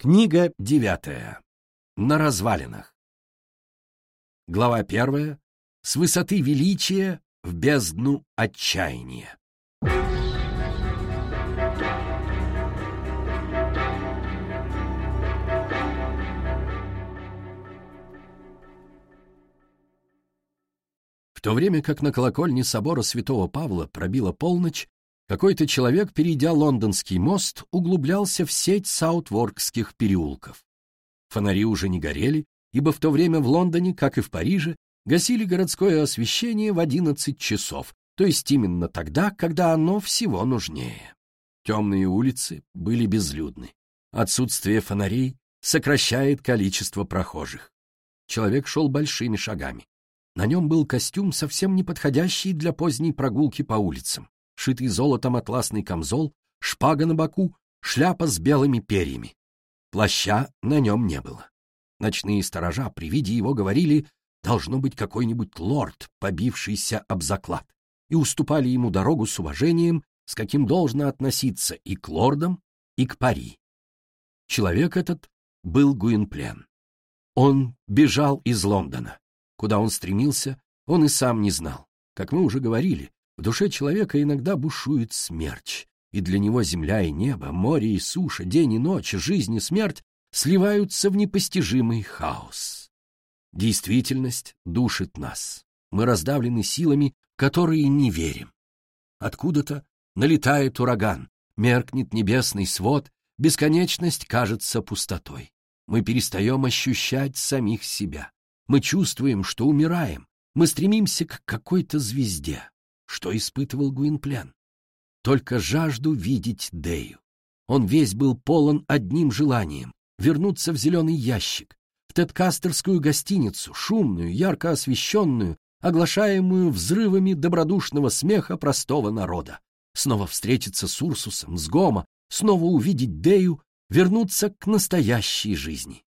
Книга девятая. На развалинах. Глава первая. С высоты величия в бездну отчаяния. В то время как на колокольне собора святого Павла пробила полночь, какой-то человек, перейдя лондонский мост, углублялся в сеть саутворкских переулков. Фонари уже не горели, ибо в то время в Лондоне, как и в Париже, гасили городское освещение в 11 часов, то есть именно тогда, когда оно всего нужнее. Темные улицы были безлюдны. Отсутствие фонарей сокращает количество прохожих. Человек шел большими шагами. На нем был костюм, совсем не подходящий для поздней прогулки по улицам шитый золотом атласный камзол, шпага на боку, шляпа с белыми перьями. Плаща на нем не было. Ночные сторожа при виде его говорили «должно быть какой-нибудь лорд, побившийся об заклад», и уступали ему дорогу с уважением, с каким должно относиться и к лордам, и к пари. Человек этот был Гуинплен. Он бежал из Лондона. Куда он стремился, он и сам не знал. Как мы уже говорили, в душе человека иногда бушует смерч, и для него земля и небо, море и суша, день и ночь, жизнь и смерть сливаются в непостижимый хаос. Действительность душит нас. Мы раздавлены силами, которые не верим. Откуда-то налетает ураган, меркнет небесный свод, бесконечность кажется пустотой. Мы перестаем ощущать самих себя. Мы чувствуем, что умираем. Мы стремимся к какой-то звезде. Что испытывал Гуинплен? Только жажду видеть Дею. Он весь был полон одним желанием — вернуться в зеленый ящик, в Тедкастерскую гостиницу, шумную, ярко освещенную, оглашаемую взрывами добродушного смеха простого народа. Снова встретиться с Урсусом, с Гома, снова увидеть Дею, вернуться к настоящей жизни.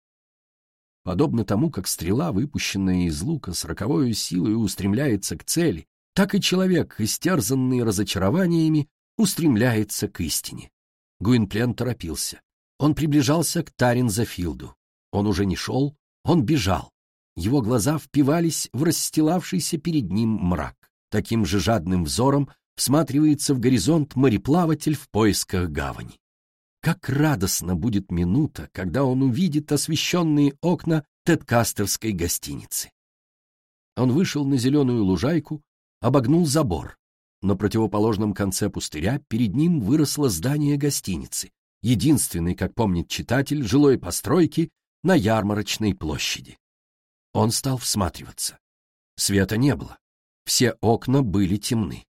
Подобно тому, как стрела, выпущенная из лука, с роковой силой устремляется к цели, так и человек, истерзанный разочарованиями, устремляется к истине. Гуинплен торопился. Он приближался к Таринзафилду. Он уже не шел, он бежал. Его глаза впивались в расстилавшийся перед ним мрак. Таким же жадным взором всматривается в горизонт мореплаватель в поисках гавани. Как радостно будет минута, когда он увидит освещенные окна Тедкастерской гостиницы. Он вышел на зеленую лужайку, обогнул забор. На противоположном конце пустыря перед ним выросло здание гостиницы, единственной, как помнит читатель, жилой постройки на ярмарочной площади. Он стал всматриваться. Света не было. Все окна были темны.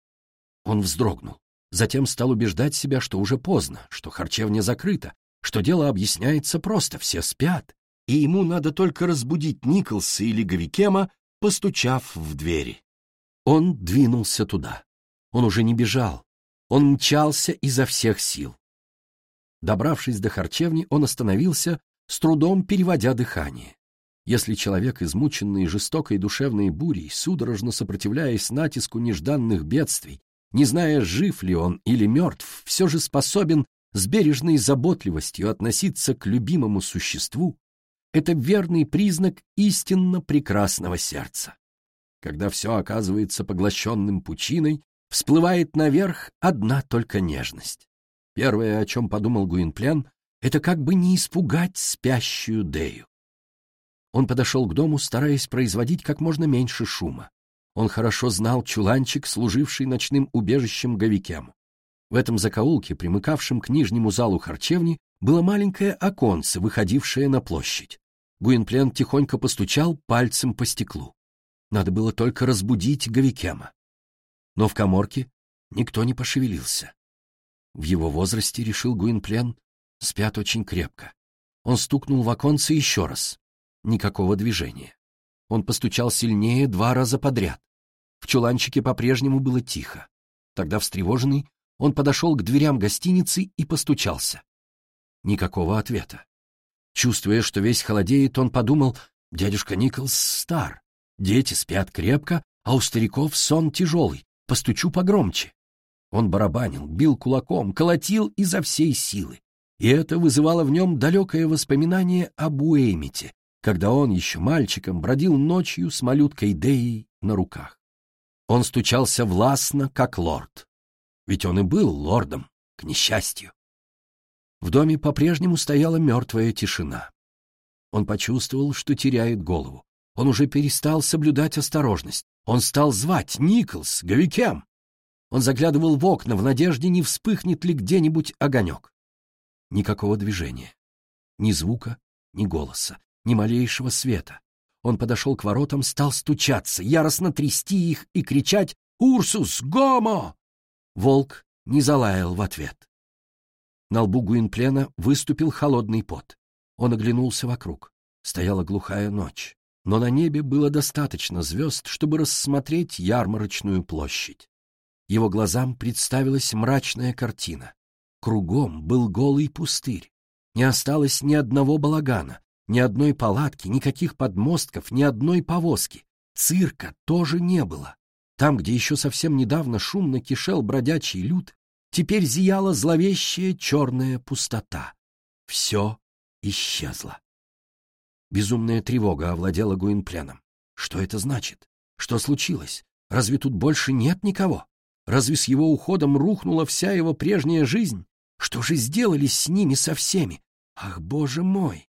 Он вздрогнул. Затем стал убеждать себя, что уже поздно, что харчевня закрыта, что дело объясняется просто, все спят, и ему надо только разбудить Николса или Гавикема, постучав в двери. Он двинулся туда. Он уже не бежал. Он мчался изо всех сил. Добравшись до харчевни, он остановился, с трудом переводя дыхание. Если человек, измученный жестокой душевной бурей, судорожно сопротивляясь натиску нежданных бедствий, не зная, жив ли он или мертв, все же способен с бережной заботливостью относиться к любимому существу, это верный признак истинно прекрасного сердца. Когда все оказывается поглощенным пучиной, всплывает наверх одна только нежность. Первое, о чем подумал Гуинплен, это как бы не испугать спящую Дею. Он подошел к дому, стараясь производить как можно меньше шума. Он хорошо знал чуланчик, служивший ночным убежищем Говикему. В этом закоулке, примыкавшем к нижнему залу харчевни, было маленькое оконце, выходившее на площадь. Гуинплен тихонько постучал пальцем по стеклу. Надо было только разбудить Гавикема. Но в коморке никто не пошевелился. В его возрасте, решил Гуинплен, спят очень крепко. Он стукнул в оконце еще раз. Никакого движения. Он постучал сильнее два раза подряд. В чуланчике по-прежнему было тихо. Тогда, встревоженный, он подошел к дверям гостиницы и постучался. Никакого ответа. Чувствуя, что весь холодеет, он подумал, дядюшка Николс стар, Дети спят крепко, а у стариков сон тяжелый. Постучу погромче. Он барабанил, бил кулаком, колотил изо всей силы. и это вызывало в нем далекое воспоминание об Уэймите, когда он еще мальчиком бродил ночью с малюткой Деей на руках. Он стучался властно, как лорд. Ведь он и был лордом, к несчастью. В доме по-прежнему стояла мертвая тишина. Он почувствовал, что теряет голову. Он уже перестал соблюдать осторожность. Он стал звать «Николс! Говикем!» Он заглядывал в окна в надежде, не вспыхнет ли где-нибудь огонек. Никакого движения. Ни звука, ни голоса, ни малейшего света. Он подошел к воротам, стал стучаться, яростно трясти их и кричать «Урсус! Гомо!» Волк не залаял в ответ. На лбу Гуинплена выступил холодный пот. Он оглянулся вокруг. Стояла глухая ночь, но на небе было достаточно звезд, чтобы рассмотреть ярмарочную площадь. Его глазам представилась мрачная картина. Кругом был голый пустырь. Не осталось ни одного балагана, ни одной палатки, никаких подмостков, ни одной повозки. Цирка тоже не было. Там, где еще совсем недавно шумно кишел бродячий люд, теперь зияла зловещая черная пустота. Все исчезло. Безумная тревога овладела Гуинпленом. Что это значит? Что случилось? Разве тут больше нет никого? Разве с его уходом рухнула вся его прежняя жизнь? Что же сделали с ними со всеми? Ах, боже мой!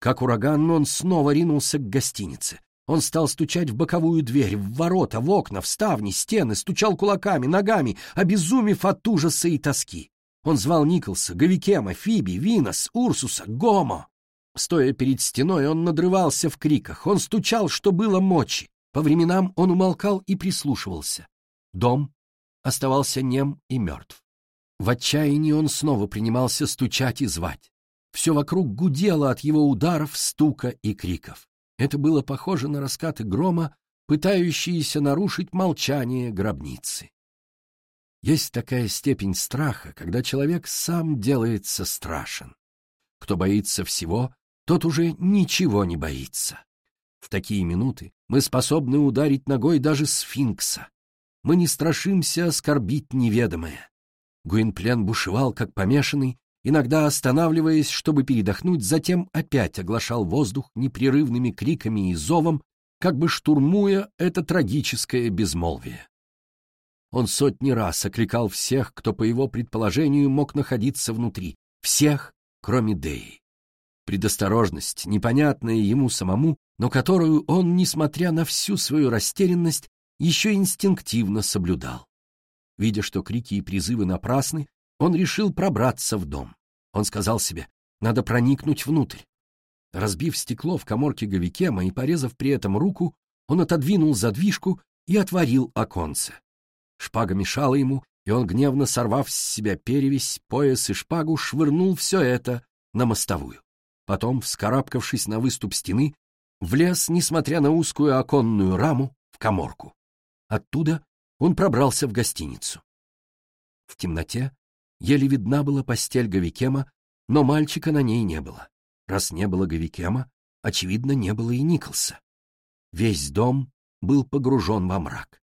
Как ураган, он снова ринулся к гостинице. Он стал стучать в боковую дверь, в ворота, в окна, в ставни, стены, стучал кулаками, ногами, обезумев от ужаса и тоски. Он звал Николса, Говикема, Фиби, Винос, Урсуса, Гомо. Стоя перед стеной, он надрывался в криках, он стучал, что было мочи. По временам он умолкал и прислушивался. Дом оставался нем и мертв. В отчаянии он снова принимался стучать и звать. Все вокруг гудело от его ударов, стука и криков. Это было похоже на раскаты грома, пытающиеся нарушить молчание гробницы. Есть такая степень страха, когда человек сам делается страшен. Кто боится всего, тот уже ничего не боится. В такие минуты мы способны ударить ногой даже сфинкса. Мы не страшимся оскорбить неведомое. Гуинплен бушевал, как помешанный, иногда останавливаясь, чтобы передохнуть, затем опять оглашал воздух непрерывными криками и зовом, как бы штурмуя это трагическое безмолвие. Он сотни раз окликал всех, кто, по его предположению, мог находиться внутри, всех, кроме Деи. Предосторожность, непонятная ему самому, но которую он, несмотря на всю свою растерянность, еще инстинктивно соблюдал. Видя, что крики и призывы напрасны, он решил пробраться в дом. Он сказал себе, надо проникнуть внутрь. Разбив стекло в коморке Говикема и порезав при этом руку, он отодвинул задвижку и отворил оконце. Шпага мешала ему, и он, гневно сорвав с себя перевязь, пояс и шпагу, швырнул все это на мостовую. Потом, вскарабкавшись на выступ стены, влез, несмотря на узкую оконную раму, в коморку. Оттуда он пробрался в гостиницу. В темноте еле видна была постель Говикема, но мальчика на ней не было. Раз не было Говикема, очевидно, не было и Николса. Весь дом был погружен во мрак.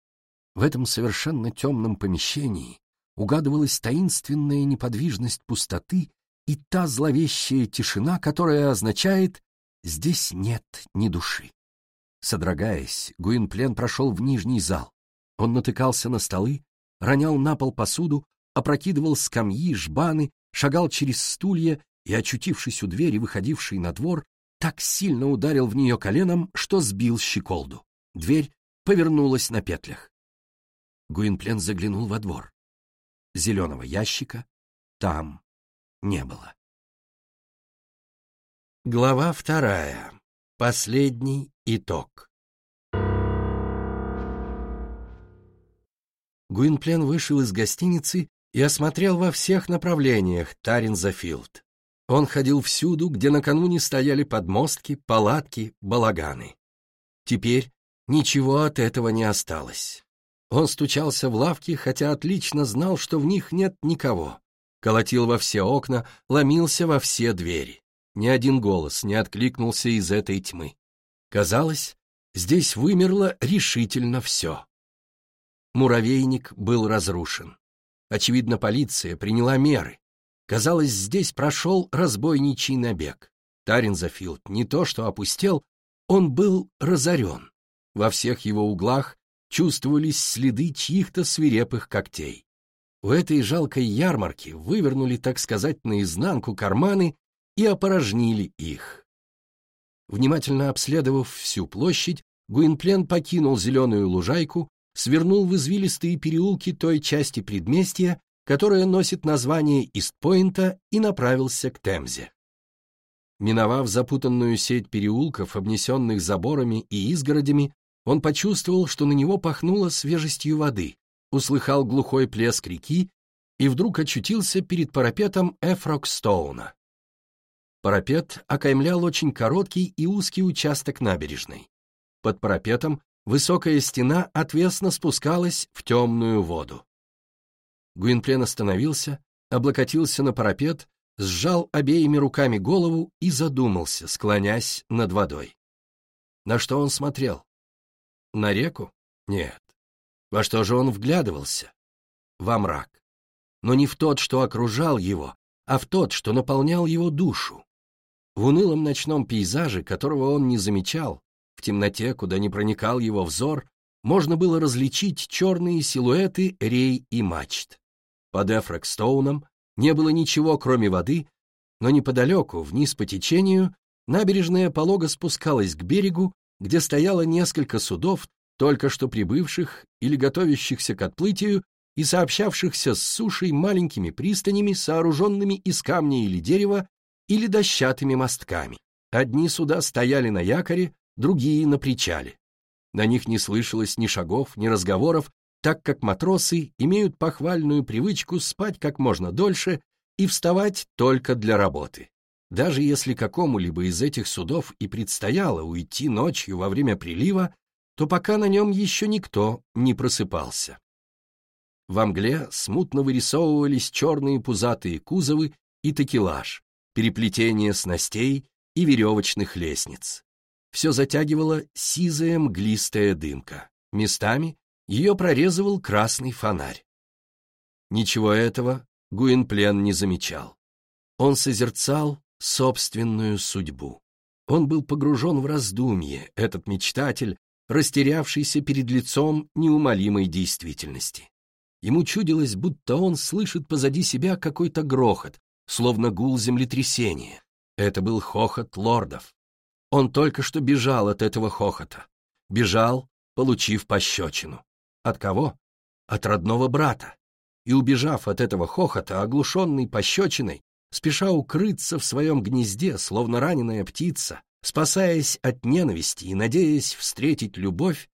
В этом совершенно темном помещении угадывалась таинственная неподвижность пустоты и та зловещая тишина, которая означает «здесь нет ни души». Содрогаясь, Гуинплен прошел в нижний зал. Он натыкался на столы, ронял на пол посуду, опрокидывал скамьи, жбаны, шагал через стулья и, очутившись у двери, выходившей на двор, так сильно ударил в нее коленом, что сбил щеколду. Дверь повернулась на петлях. Гуинплен заглянул во двор. Зеленого ящика там не было. Глава вторая. Последний итог. Гуинплен вышел из гостиницы и осмотрел во всех направлениях Таринзафилд. Он ходил всюду, где накануне стояли подмостки, палатки, балаганы. Теперь ничего от этого не осталось. Он стучался в лавки, хотя отлично знал, что в них нет никого. Колотил во все окна, ломился во все двери. Ни один голос не откликнулся из этой тьмы. Казалось, здесь вымерло решительно все. Муравейник был разрушен. Очевидно, полиция приняла меры. Казалось, здесь прошел разбойничий набег. Таринзафилд не то что опустел, он был разорен. Во всех его углах чувствовались следы чьих-то свирепых когтей. У этой жалкой ярмарки вывернули, так сказать, наизнанку карманы и опорожнили их. Внимательно обследовав всю площадь, Гуинплен покинул зеленую лужайку, свернул в извилистые переулки той части предместья, которая носит название Истпойнта, и направился к Темзе. Миновав запутанную сеть переулков, обнесенных заборами и изгородями, он почувствовал, что на него пахнуло свежестью воды, услыхал глухой плеск реки и вдруг очутился перед парапетом Эфрокстоуна. Парапет окаймлял очень короткий и узкий участок набережной. Под парапетом высокая стена отвесно спускалась в темную воду. Гуинплен остановился, облокотился на парапет, сжал обеими руками голову и задумался, склонясь над водой. На что он смотрел? На реку? Нет. Во что же он вглядывался? Во мрак. Но не в тот, что окружал его, а в тот, что наполнял его душу. В унылом ночном пейзаже, которого он не замечал, в темноте, куда не проникал его взор, можно было различить черные силуэты рей и мачт. Под Эфрекстоуном не было ничего, кроме воды, но неподалеку, вниз по течению, набережная полого спускалась к берегу, где стояло несколько судов, только что прибывших или готовящихся к отплытию и сообщавшихся с сушей маленькими пристанями, сооруженными из камня или дерева, или дощатыми мостками. Одни суда стояли на якоре, другие — на причале. На них не слышалось ни шагов, ни разговоров, так как матросы имеют похвальную привычку спать как можно дольше и вставать только для работы. Даже если какому-либо из этих судов и предстояло уйти ночью во время прилива, то пока на нем еще никто не просыпался. В мгле смутно вырисовывались черные пузатые кузовы и такелаж, переплетение снастей и веревочных лестниц. Все затягивала сизая мглистая дымка. Местами ее прорезывал красный фонарь. Ничего этого Гуинплен не замечал. Он созерцал собственную судьбу. Он был погружен в раздумье, этот мечтатель, растерявшийся перед лицом неумолимой действительности. Ему чудилось, будто он слышит позади себя какой-то грохот, словно гул землетрясения. Это был хохот лордов. Он только что бежал от этого хохота. Бежал, получив пощечину. От кого? От родного брата. И убежав от этого хохота, оглушенный пощечиной, спеша укрыться в своем гнезде, словно раненая птица, спасаясь от ненависти и надеясь встретить любовь,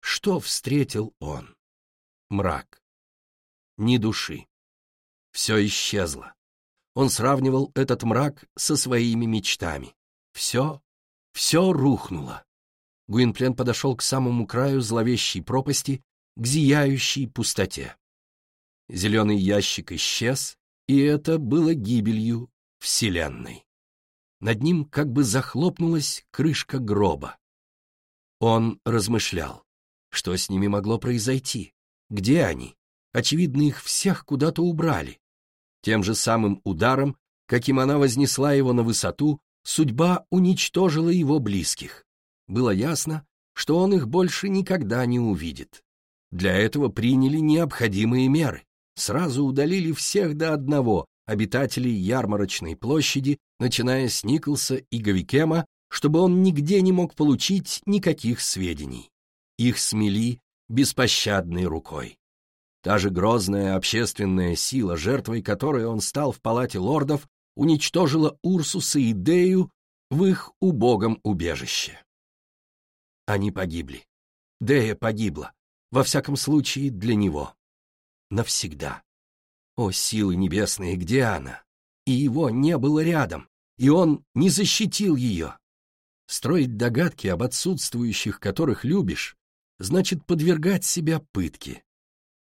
что встретил он? Мрак. Ни души. Все исчезло. Он сравнивал этот мрак со своими мечтами. Все, все рухнуло. Гуинплен подошел к самому краю зловещей пропасти к зияющей пустоте. Зеленый ящик исчез, и это было гибелью Вселенной. Над ним как бы захлопнулась крышка гроба. Он размышлял, что с ними могло произойти, где они. Очевидно, их всех куда-то убрали. Тем же самым ударом, каким она вознесла его на высоту, судьба уничтожила его близких. Было ясно, что он их больше никогда не увидит. Для этого приняли необходимые меры. Сразу удалили всех до одного обитателей ярмарочной площади, начиная с Николса и Гавикема, чтобы он нигде не мог получить никаких сведений. Их смели беспощадной рукой. Та же грозная общественная сила, жертвой которой он стал в палате лордов, уничтожила Урсуса и Дею в их убогом убежище. Они погибли. Дея погибла во всяком случае для него. Навсегда. О, силы небесные, где она? И его не было рядом, и он не защитил ее. Строить догадки об отсутствующих, которых любишь, значит подвергать себя пытке.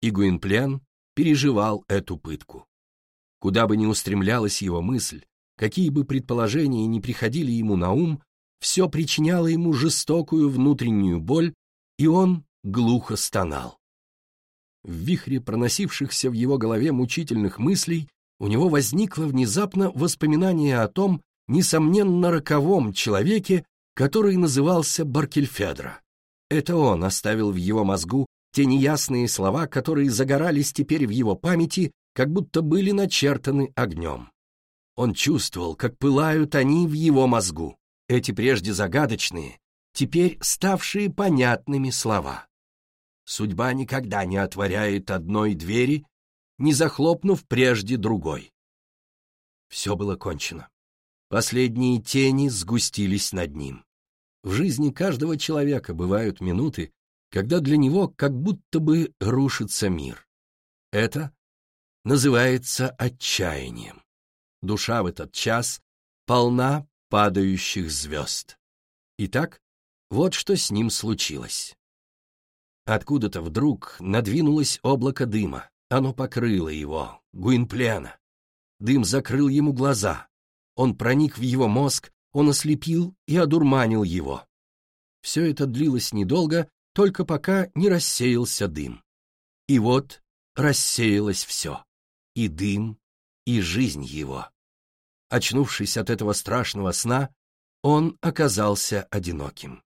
И Гуинплен переживал эту пытку. Куда бы ни устремлялась его мысль, какие бы предположения ни приходили ему на ум, все причиняло ему жестокую внутреннюю боль, и он глухо стонал. В вихре проносившихся в его голове мучительных мыслей у него возникло внезапно воспоминание о том, несомненно роковом человеке, который назывался Баркельфедро. Это он оставил в его мозгу те неясные слова, которые загорались теперь в его памяти, как будто были начертаны огнем. Он чувствовал, как пылают они в его мозгу, эти прежде загадочные, теперь ставшие понятными слова. Судьба никогда не отворяет одной двери, не захлопнув прежде другой. Все было кончено. Последние тени сгустились над ним. В жизни каждого человека бывают минуты, когда для него как будто бы рушится мир. Это называется отчаянием. Душа в этот час полна падающих звезд. Итак, вот что с ним случилось. Откуда-то вдруг надвинулось облако дыма. Оно покрыло его, Гуинплена. Дым закрыл ему глаза. Он проник в его мозг, он ослепил и одурманил его. Все это длилось недолго, только пока не рассеялся дым. И вот рассеялось все. И дым, и жизнь его. Очнувшись от этого страшного сна, он оказался одиноким.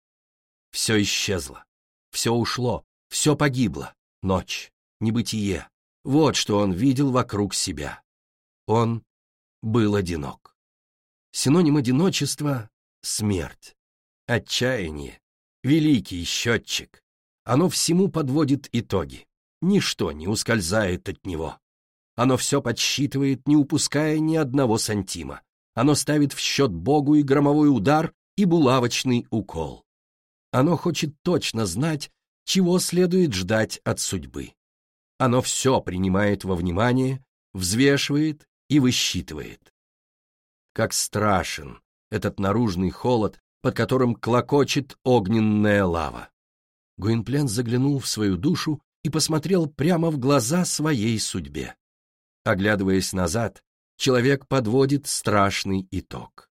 Все исчезло, все ушло, все погибло. Ночь, небытие. Вот что он видел вокруг себя. Он был одинок. Синоним одиночества — смерть. Отчаяние — великий счетчик. Оно всему подводит итоги. Ничто не ускользает от него. Оно все подсчитывает, не упуская ни одного сантима. Оно ставит в счет Богу и громовой удар, и булавочный укол. Оно хочет точно знать, чего следует ждать от судьбы. Оно все принимает во внимание, взвешивает и высчитывает. Как страшен этот наружный холод, под которым клокочет огненная лава. Гуинплен заглянул в свою душу и посмотрел прямо в глаза своей судьбе. Оглядываясь назад, человек подводит страшный итог.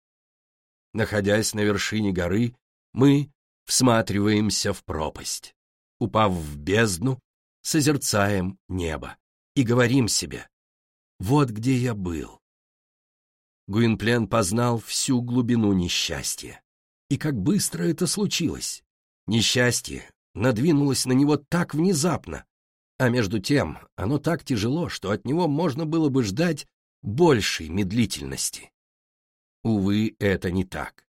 Находясь на вершине горы, мы всматриваемся в пропасть. Упав в бездну, созерцаем небо и говорим себе «Вот где я был». Гуинплен познал всю глубину несчастья. И как быстро это случилось. Несчастье надвинулось на него так внезапно, а между тем оно так тяжело, что от него можно было бы ждать большей медлительности. Увы, это не так.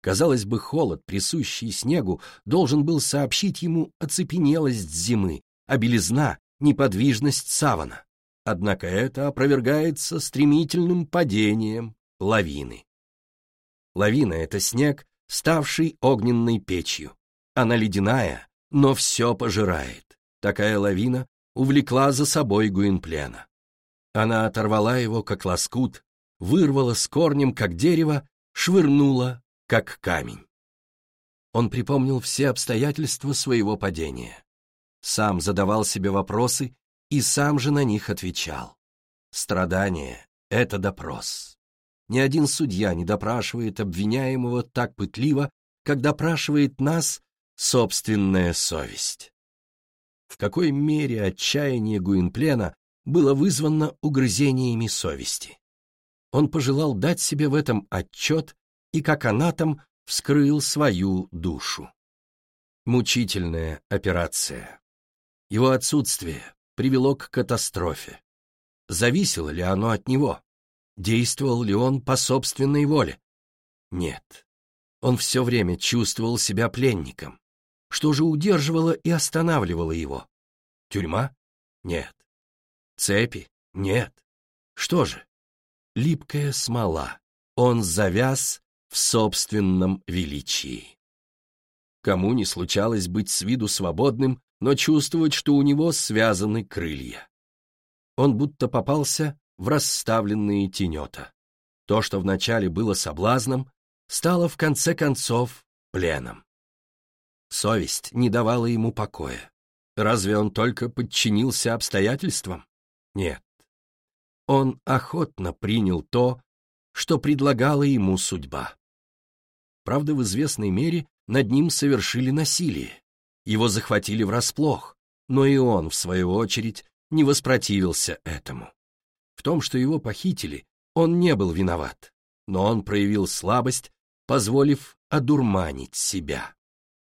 Казалось бы, холод, присущий снегу, должен был сообщить ему оцепенелость зимы, а белизна — неподвижность савана. Однако это опровергается стремительным падением лавины. Лавина — это снег, ставший огненной печью. Она ледяная, но все пожирает. Такая лавина увлекла за собой Гуинплена. Она оторвала его, как лоскут, вырвала с корнем, как дерево, швырнула, как камень. Он припомнил все обстоятельства своего падения сам задавал себе вопросы и сам же на них отвечал. Страдание — это допрос. Ни один судья не допрашивает обвиняемого так пытливо, как допрашивает нас собственная совесть. В какой мере отчаяние Гуинплена было вызвано угрызениями совести? Он пожелал дать себе в этом отчет и как анатом вскрыл свою душу. Мучительная операция. Его отсутствие привело к катастрофе. Зависело ли оно от него? Действовал ли он по собственной воле? Нет. Он все время чувствовал себя пленником. Что же удерживало и останавливало его? Тюрьма? Нет. Цепи? Нет. Что же? Липкая смола. Он завяз в собственном величии. Кому не случалось быть с виду свободным но чувствовать, что у него связаны крылья. Он будто попался в расставленные тенета. То, что вначале было соблазном, стало в конце концов пленом. Совесть не давала ему покоя. Разве он только подчинился обстоятельствам? Нет. Он охотно принял то, что предлагала ему судьба. Правда, в известной мере над ним совершили насилие. Его захватили врасплох, но и он, в свою очередь, не воспротивился этому. В том, что его похитили, он не был виноват, но он проявил слабость, позволив одурманить себя.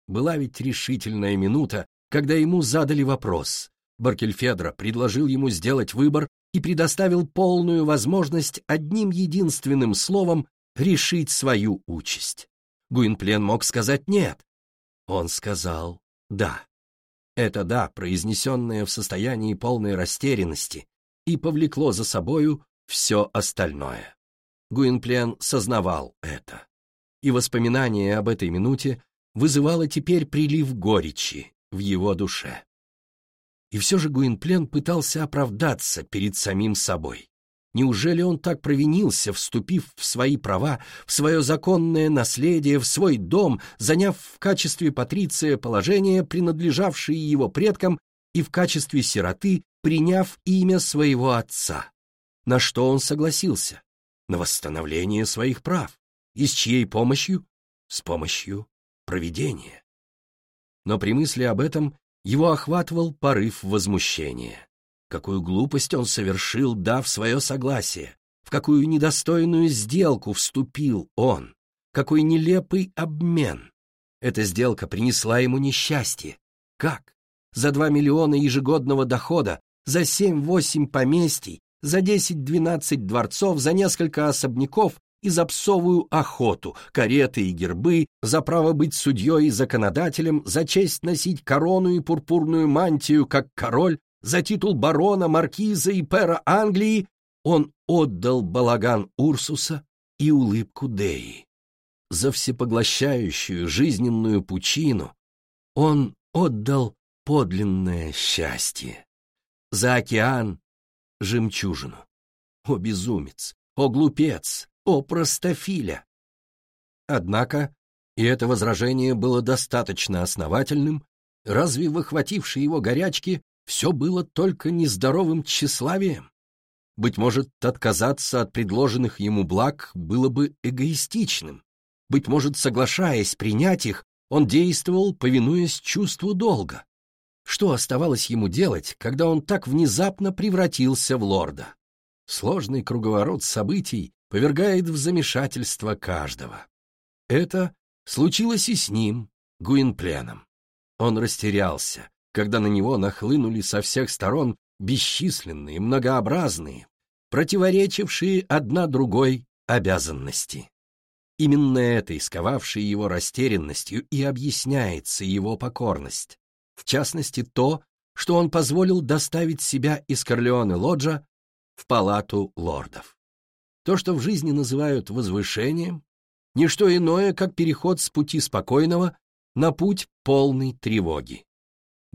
Была ведь решительная минута, когда ему задали вопрос. Баркельфедро предложил ему сделать выбор и предоставил полную возможность одним единственным словом решить свою участь. Гуинплен мог сказать «нет». Он сказал «да». Это «да», произнесенное в состоянии полной растерянности, и повлекло за собою все остальное. Гуинплен сознавал это. И воспоминание об этой минуте вызывало теперь прилив горечи в его душе. И все же Гуинплен пытался оправдаться перед самим собой. Неужели он так провинился, вступив в свои права, в свое законное наследие, в свой дом, заняв в качестве патриция положение, принадлежавшее его предкам, и в качестве сироты приняв имя своего отца? На что он согласился? На восстановление своих прав. И с чьей помощью? С помощью провидения. Но при мысли об этом его охватывал порыв возмущения. Какую глупость он совершил, дав свое согласие, в какую недостойную сделку вступил он, какой нелепый обмен. Эта сделка принесла ему несчастье. Как? За два миллиона ежегодного дохода, за семь-восемь поместий, за десять-двенадцать дворцов, за несколько особняков и за псовую охоту, кареты и гербы, за право быть судьей и законодателем, за честь носить корону и пурпурную мантию, как король, за титул барона, маркиза и пера Англии, он отдал балаган Урсуса и улыбку Деи. За всепоглощающую жизненную пучину он отдал подлинное счастье. За океан — жемчужину. О, безумец! О, глупец! О, простофиля! Однако, и это возражение было достаточно основательным, разве в охватившей его горячке все было только нездоровым тщеславием? Быть может, отказаться от предложенных ему благ было бы эгоистичным. Быть может, соглашаясь принять их, он действовал, повинуясь чувству долга. Что оставалось ему делать, когда он так внезапно превратился в лорда? Сложный круговорот событий повергает в замешательство каждого. Это случилось и с ним, Гуинпленом. Он растерялся, когда на него нахлынули со всех сторон бесчисленные, многообразные, противоречившие одна другой обязанности. Именно это, исковавшее его растерянностью, и объясняется его покорность. В частности, то, что он позволил доставить себя из Корлеоне Лоджа в палату лордов. То, что в жизни называют возвышением, не что иное, как переход с пути спокойного на путь полной тревоги.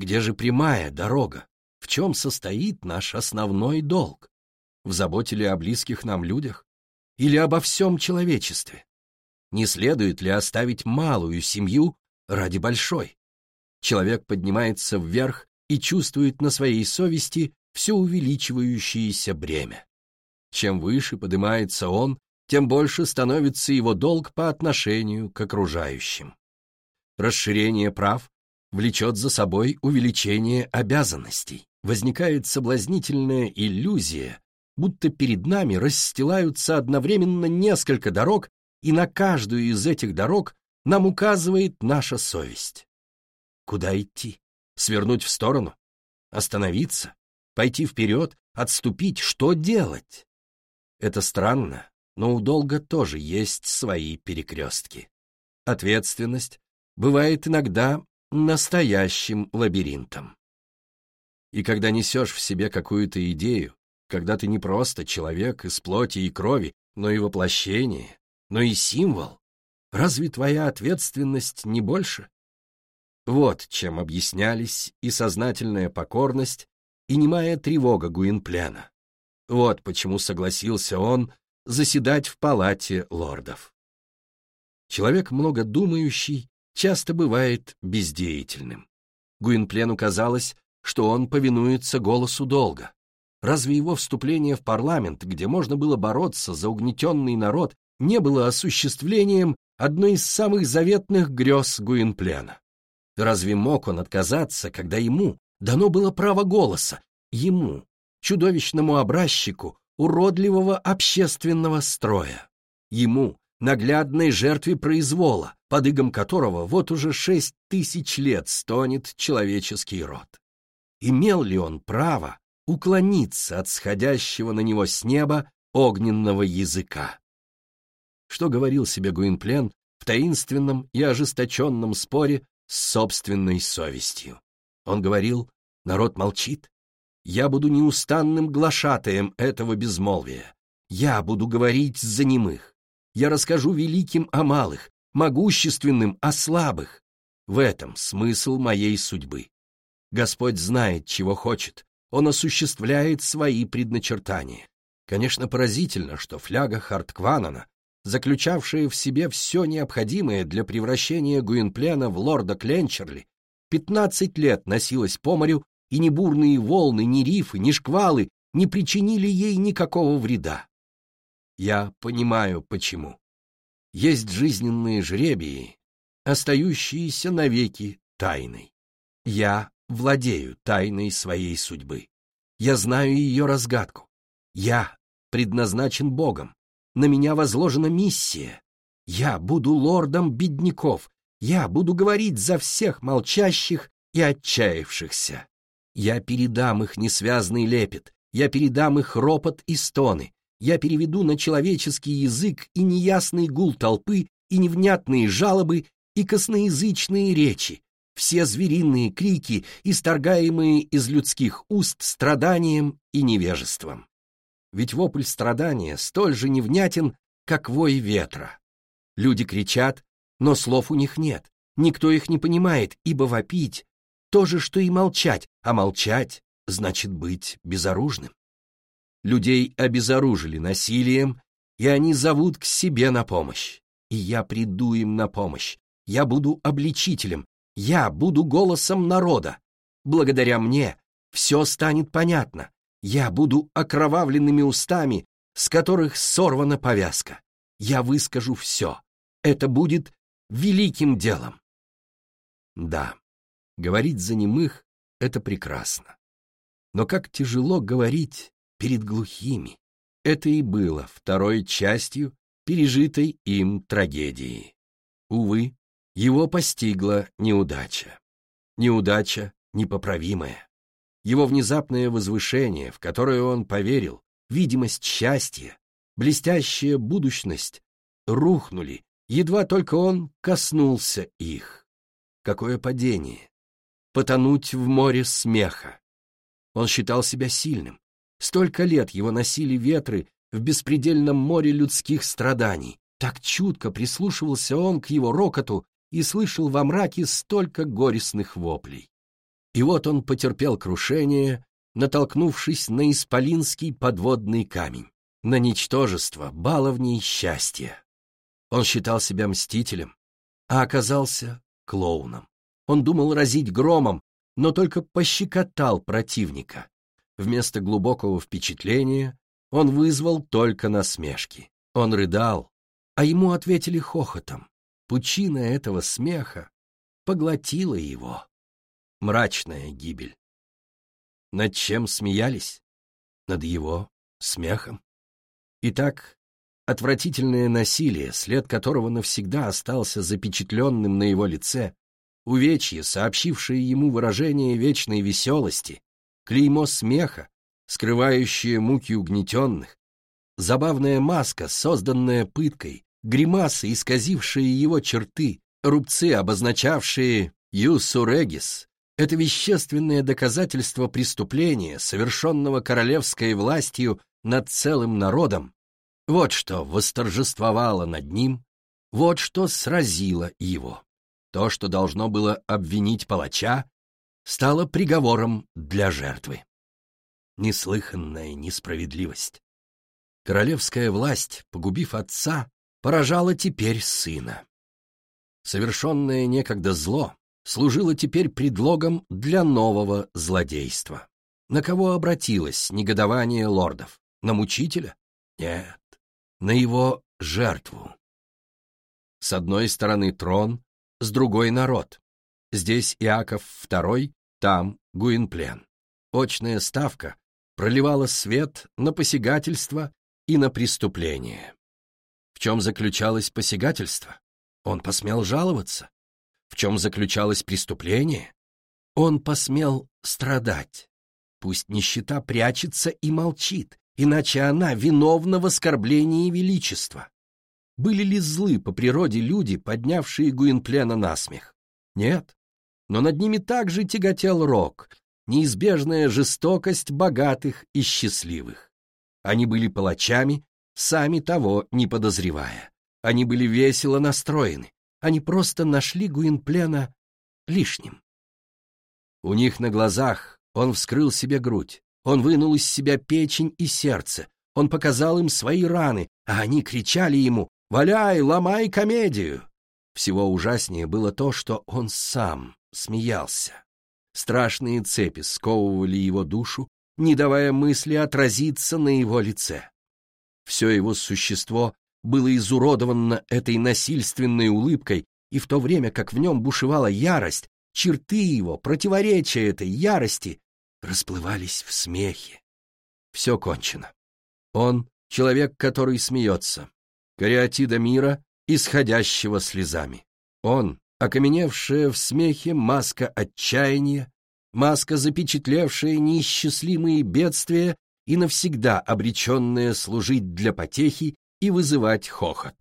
Где же прямая дорога? В чем состоит наш основной долг? В заботе ли о близких нам людях? Или обо всем человечестве? Не следует ли оставить малую семью ради большой? Человек поднимается вверх и чувствует на своей совести все увеличивающееся бремя. Чем выше поднимается он, тем больше становится его долг по отношению к окружающим. Расширение прав влечет за собой увеличение обязанностей. Возникает соблазнительная иллюзия, будто перед нами расстилаются одновременно несколько дорог, и на каждую из этих дорог нам указывает наша совесть. Куда идти? Свернуть в сторону? Остановиться? Пойти вперед? Отступить? Что делать? Это странно, но у долга тоже есть свои перекрестки. Ответственность бывает иногда настоящим лабиринтом. И когда несешь в себе какую-то идею, когда ты не просто человек из плоти и крови, но и воплощение, но и символ, разве твоя ответственность не больше? Вот чем объяснялись и сознательная покорность, и немая тревога Гуинпляна. Вот почему согласился он заседать в палате лордов. Человек многодумающий часто бывает бездеятельным. Гуинплену казалось, что он повинуется голосу долга. Разве его вступление в парламент, где можно было бороться за угнетенный народ, не было осуществлением одной из самых заветных грез Гуинплена? Разве мог он отказаться, когда ему дано было право голоса, ему, чудовищному образчику, уродливого общественного строя. Ему, наглядной жертве произвола, под игом которого вот уже шесть тысяч лет стонет человеческий род. Имел ли он право уклониться от сходящего на него с неба огненного языка? Что говорил себе Гуинплен в таинственном и ожесточенном споре с собственной совестью? Он говорил, народ молчит, я буду неустанным глашатаем этого безмолвия. Я буду говорить за немых. Я расскажу великим о малых, могущественным о слабых. В этом смысл моей судьбы. Господь знает, чего хочет. Он осуществляет свои предначертания. Конечно, поразительно, что фляга Харткванана, заключавшая в себе все необходимое для превращения Гуинплена в лорда Кленчерли, пятнадцать лет носилась по морю и ни бурные волны, ни рифы, ни шквалы не причинили ей никакого вреда. Я понимаю, почему. Есть жизненные жребии, остающиеся навеки тайной. Я владею тайной своей судьбы. Я знаю ее разгадку. Я предназначен Богом. На меня возложена миссия. Я буду лордом бедняков. Я буду говорить за всех молчащих и отчаявшихся. Я передам их несвязный лепет, я передам их ропот и стоны, я переведу на человеческий язык и неясный гул толпы, и невнятные жалобы, и косноязычные речи, все звериные крики, исторгаемые из людских уст страданием и невежеством. Ведь вопль страдания столь же невнятен, как вой ветра. Люди кричат, но слов у них нет, никто их не понимает, ибо вопить то же, что и молчать, а молчать значит быть безоружным. Людей обезоружили насилием, и они зовут к себе на помощь. И я приду им на помощь. Я буду обличителем. Я буду голосом народа. Благодаря мне все станет понятно. Я буду окровавленными устами, с которых сорвана повязка. Я выскажу все. Это будет великим делом. Да, Говорить за немых — это прекрасно. Но как тяжело говорить перед глухими. Это и было второй частью пережитой им трагедии. Увы, его постигла неудача. Неудача непоправимая. Его внезапное возвышение, в которое он поверил, видимость счастья, блестящая будущность рухнули, едва только он коснулся их. Какое падение! потонуть в море смеха. Он считал себя сильным. Столько лет его носили ветры в беспредельном море людских страданий. Так чутко прислушивался он к его рокоту и слышал во мраке столько горестных воплей. И вот он потерпел крушение, натолкнувшись на исполинский подводный камень, на ничтожество, баловней счастья. Он считал себя мстителем, а оказался клоуном. Он думал разить громом, но только пощекотал противника. Вместо глубокого впечатления он вызвал только насмешки. Он рыдал, а ему ответили хохотом. Пучина этого смеха поглотила его. Мрачная гибель. Над чем смеялись? Над его смехом. Итак, отвратительное насилие, след которого навсегда остался запечатленным на его лице, увечье, сообщившее ему выражение вечной веселости, клеймо смеха, скрывающее муки угнетенных, забавная маска, созданная пыткой, гримасы, исказившие его черты, рубцы, обозначавшие «юсу регис», это вещественное доказательство преступления, совершенного королевской властью над целым народом, вот что восторжествовало над ним, вот что сразило его. То, что должно было обвинить палача, стало приговором для жертвы. Неслыханная несправедливость. Королевская власть, погубив отца, поражала теперь сына. Совершенное некогда зло служило теперь предлогом для нового злодейства. На кого обратилось негодование лордов? На мучителя? Нет, на его жертву. С одной стороны трон, с другой народ. Здесь Иаков II, там Гуинплен. Очная ставка, проливала свет на посягательство и на преступление. В чем заключалось посягательство? Он посмел жаловаться. В чем заключалось преступление? Он посмел страдать. Пусть нищета прячется и молчит, иначе она виновна в оскорблении величества. Были ли злы по природе люди, поднявшие Гуинплена на смех? Нет. Но над ними также тяготел рок, неизбежная жестокость богатых и счастливых. Они были палачами, сами того не подозревая. Они были весело настроены. Они просто нашли Гуинплена лишним. У них на глазах он вскрыл себе грудь, он вынул из себя печень и сердце, он показал им свои раны, а они кричали ему «Валяй, ломай комедию!» Всего ужаснее было то, что он сам смеялся. Страшные цепи сковывали его душу, не давая мысли отразиться на его лице. Все его существо было изуродовано этой насильственной улыбкой, и в то время как в нем бушевала ярость, черты его, противоречия этой ярости, расплывались в смехе. Все кончено. Он — человек, который смеется. Кариатида мира, исходящего слезами. Он — окаменевшая в смехе маска отчаяния, маска, запечатлевшая неисчислимые бедствия и навсегда обреченная служить для потехи и вызывать хохот.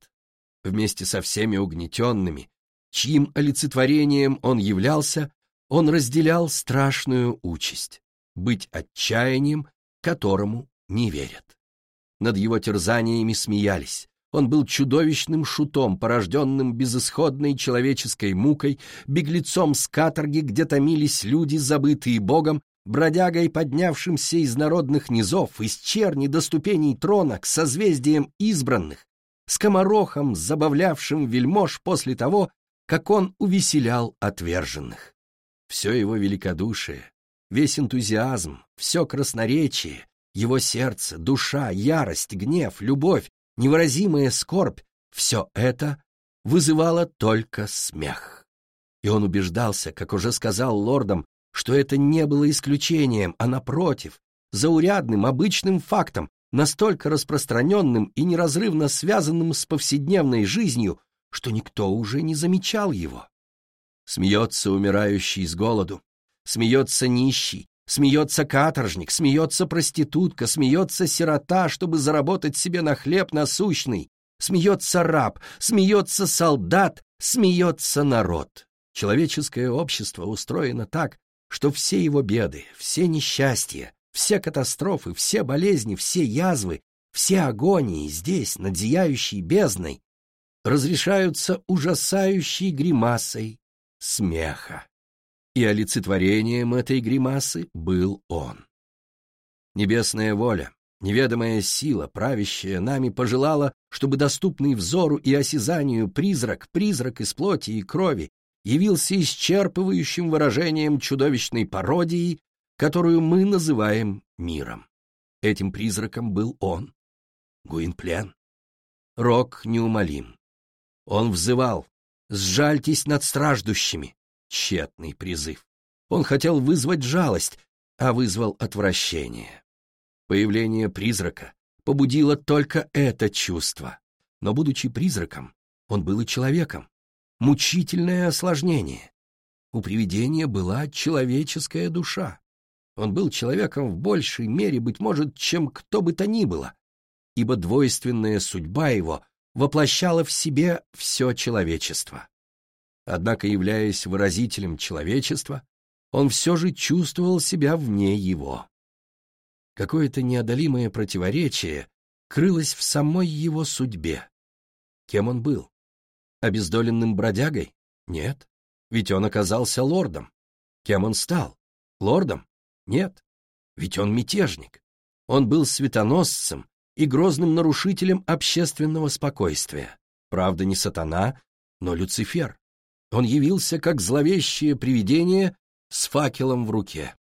Вместе со всеми угнетенными, чьим олицетворением он являлся, он разделял страшную участь — быть отчаянием, которому не верят. Над его терзаниями смеялись. Он был чудовищным шутом, порожденным безысходной человеческой мукой, беглецом с каторги, где томились люди, забытые Богом, бродягой, поднявшимся из народных низов, из черни до ступеней трона к созвездиям избранных, скоморохом, забавлявшим вельмож после того, как он увеселял отверженных. Все его великодушие, весь энтузиазм, все красноречие, его сердце, душа, ярость, гнев, любовь, невыразимая скорбь — все это вызывало только смех. И он убеждался, как уже сказал лордам, что это не было исключением, а напротив, заурядным, обычным фактом, настолько распространенным и неразрывно связанным с повседневной жизнью, что никто уже не замечал его. Смеется умирающий с голоду, смеется нищий, смеется каторжник, смеется проститутка, смеется сирота, чтобы заработать себе на хлеб насущный, смеется раб, смеется солдат, смеется народ. Человеческое общество устроено так, что все его беды, все несчастья, все катастрофы, все болезни, все язвы, все агонии здесь, над зияющей бездной, разрешаются ужасающей гримасой смеха. И олицетворением этой гримасы был он. Небесная воля, неведомая сила, правящая нами, пожелала, чтобы доступный взору и осязанию призрак, призрак из плоти и крови, явился исчерпывающим выражением чудовищной пародии, которую мы называем миром. Этим призраком был он, Гуинплен. Рок неумолим. Он взывал «Сжальтесь над страждущими!» Тщетный призыв. Он хотел вызвать жалость, а вызвал отвращение. Появление призрака побудило только это чувство. Но, будучи призраком, он был и человеком мучительное осложнение. У привидения была человеческая душа. Он был человеком в большей мере, быть может, чем кто бы то ни было, ибо двойственная судьба его воплощала в себе все человечество. Однако, являясь выразителем человечества, он все же чувствовал себя вне его. Какое-то неодолимое противоречие крылось в самой его судьбе. Кем он был? Обездоленным бродягой? Нет, ведь он оказался лордом. Кем он стал? Лордом? Нет, ведь он мятежник. Он был светоносцем и грозным нарушителем общественного спокойствия. Правда, не сатана, но Люцифер. Он явился как зловещее привидение с факелом в руке.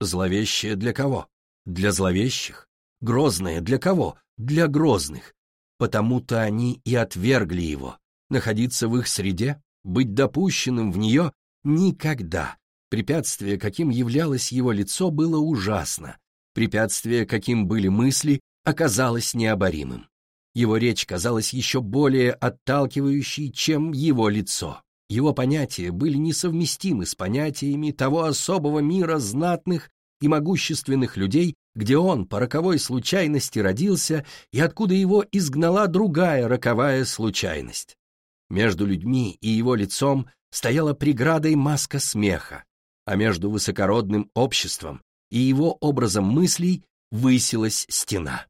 Зловещее для кого? Для зловещих. Грозное для кого? Для грозных. Потому-то они и отвергли его находиться в их среде, быть допущенным в нее никогда. Препятствие, каким являлось его лицо, было ужасно. Препятствие, каким были мысли, оказалось необоримым. Его речь казалась еще более отталкивающей, чем его лицо. Его понятия были несовместимы с понятиями того особого мира знатных и могущественных людей, где он по роковой случайности родился и откуда его изгнала другая роковая случайность. Между людьми и его лицом стояла преградой маска смеха, а между высокородным обществом и его образом мыслей высилась стена.